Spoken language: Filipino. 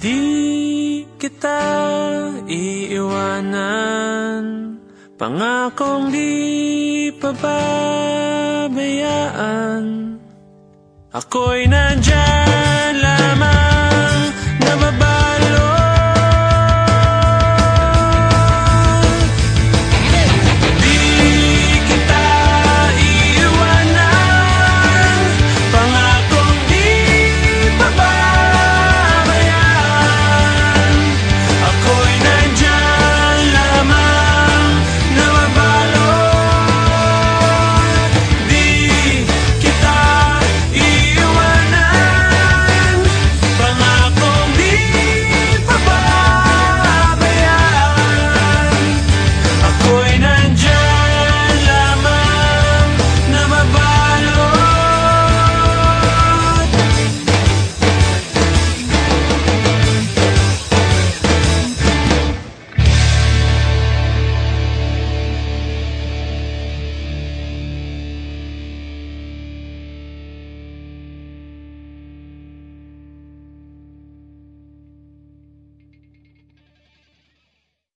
Di kita iiwanan Pangakong di pababayaan Ako'y nandyan lang.